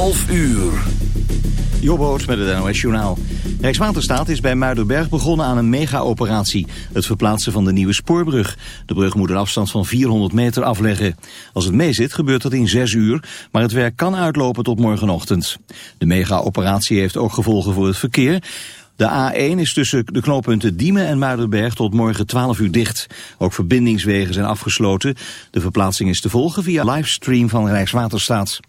11 uur. Jobboot met het NOS Journaal. Rijkswaterstaat is bij Muiderberg begonnen aan een mega-operatie. Het verplaatsen van de nieuwe spoorbrug. De brug moet een afstand van 400 meter afleggen. Als het meezit gebeurt dat in 6 uur, maar het werk kan uitlopen tot morgenochtend. De mega-operatie heeft ook gevolgen voor het verkeer. De A1 is tussen de knooppunten Diemen en Muiderberg tot morgen 12 uur dicht. Ook verbindingswegen zijn afgesloten. De verplaatsing is te volgen via livestream van Rijkswaterstaat.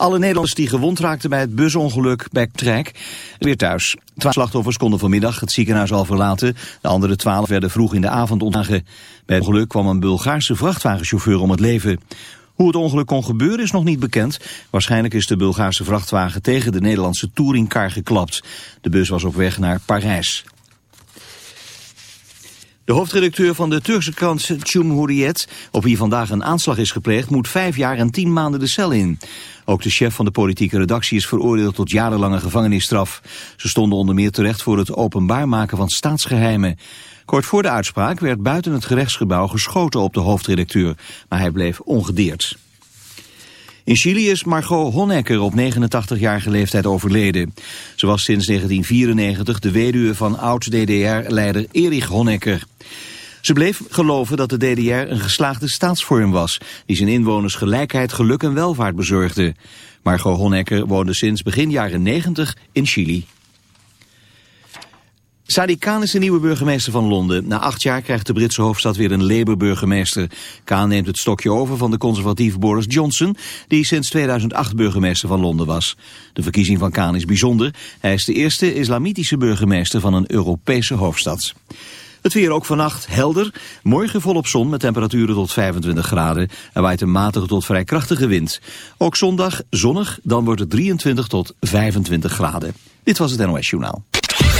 Alle Nederlanders die gewond raakten bij het busongeluk Trek weer thuis. Twaalf slachtoffers konden vanmiddag het ziekenhuis al verlaten. De andere twaalf werden vroeg in de avond ontslagen. Bij het ongeluk kwam een Bulgaarse vrachtwagenchauffeur om het leven. Hoe het ongeluk kon gebeuren is nog niet bekend. Waarschijnlijk is de Bulgaarse vrachtwagen tegen de Nederlandse touringcar geklapt. De bus was op weg naar Parijs. De hoofdredacteur van de Turkse krant Cumhuriyet, op wie vandaag een aanslag is gepleegd, moet vijf jaar en tien maanden de cel in. Ook de chef van de politieke redactie is veroordeeld tot jarenlange gevangenisstraf. Ze stonden onder meer terecht voor het openbaar maken van staatsgeheimen. Kort voor de uitspraak werd buiten het gerechtsgebouw geschoten op de hoofdredacteur, maar hij bleef ongedeerd. In Chili is Margot Honecker op 89-jarige leeftijd overleden. Ze was sinds 1994 de weduwe van oud-DDR-leider Erich Honecker. Ze bleef geloven dat de DDR een geslaagde staatsvorm was... die zijn inwoners gelijkheid, geluk en welvaart bezorgde. Margot Honecker woonde sinds begin jaren 90 in Chili. Sadiq Khan is de nieuwe burgemeester van Londen. Na acht jaar krijgt de Britse hoofdstad weer een Labour-burgemeester. Khan neemt het stokje over van de conservatieve Boris Johnson... die sinds 2008 burgemeester van Londen was. De verkiezing van Khan is bijzonder. Hij is de eerste islamitische burgemeester van een Europese hoofdstad. Het weer ook vannacht helder. Morgen volop zon met temperaturen tot 25 graden. Er waait een matige tot vrij krachtige wind. Ook zondag zonnig, dan wordt het 23 tot 25 graden. Dit was het NOS Journaal.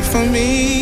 for me.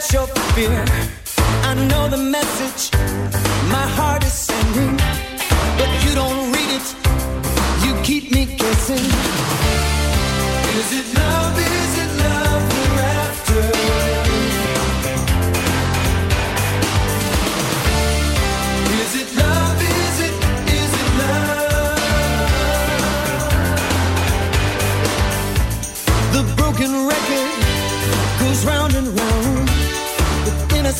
Your fear. I know the message my heart is sending, but you don't read it. You keep me guessing. Is it love?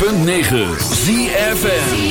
106.9 ZFN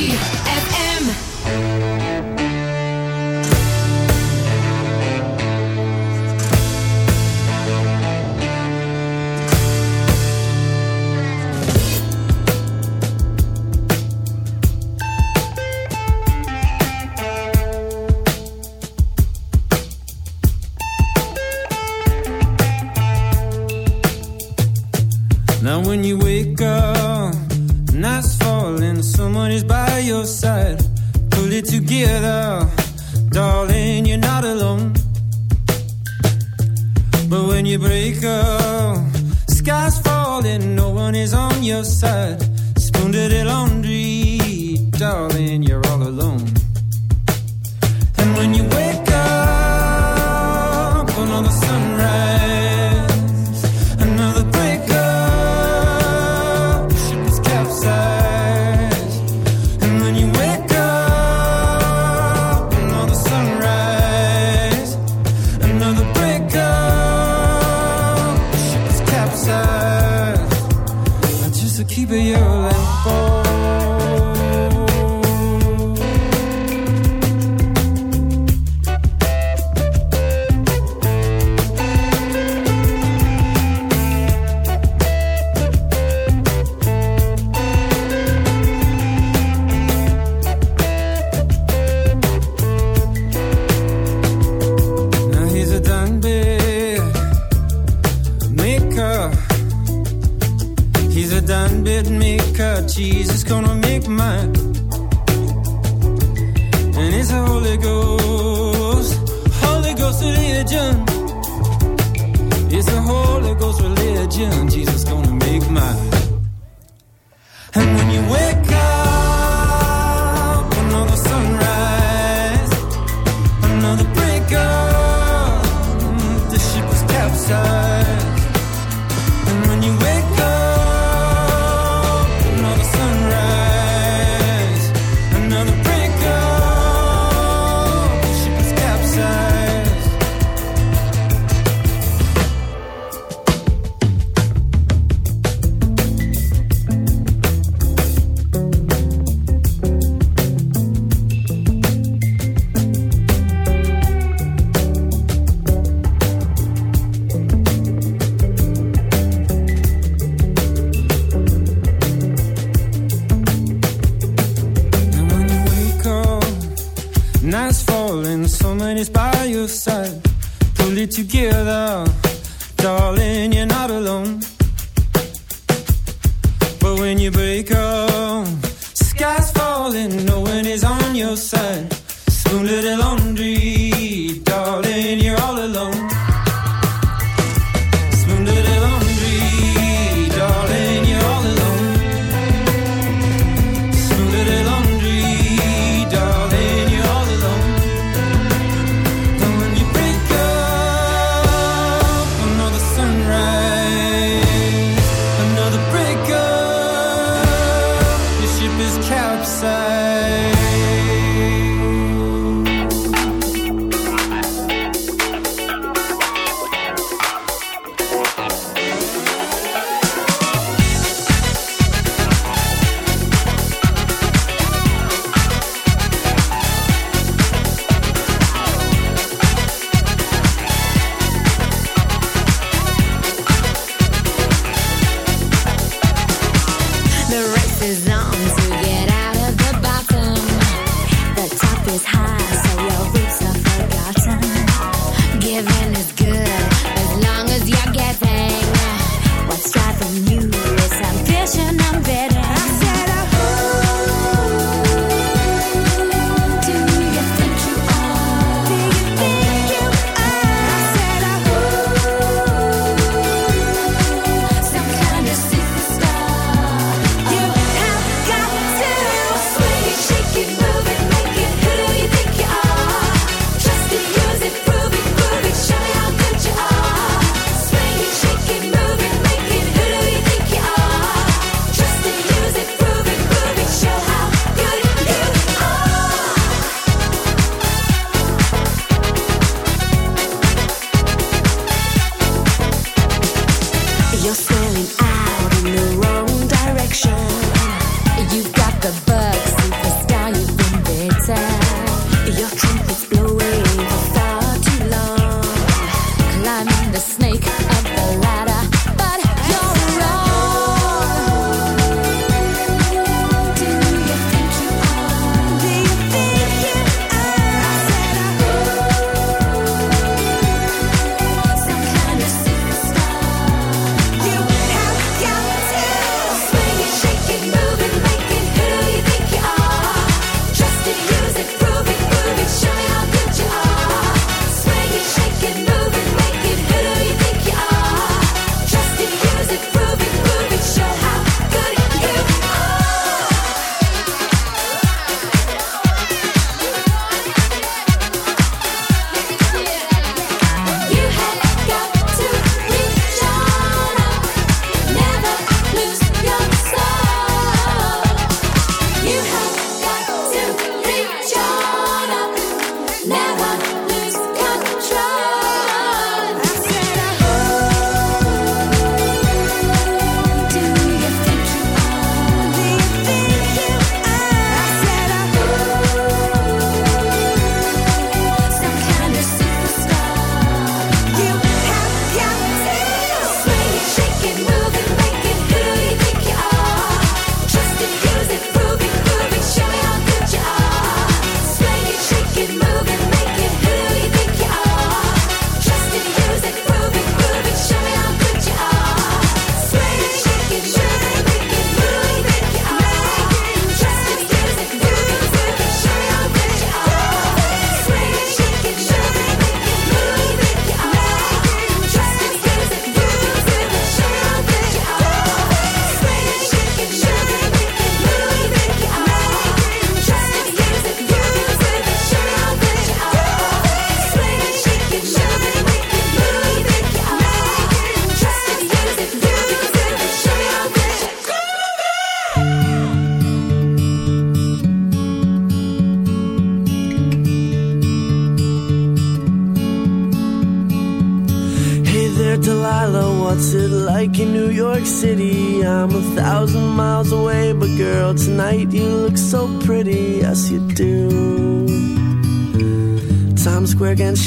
is by your side. Pull it together, darling, you're not alone. But when you break up,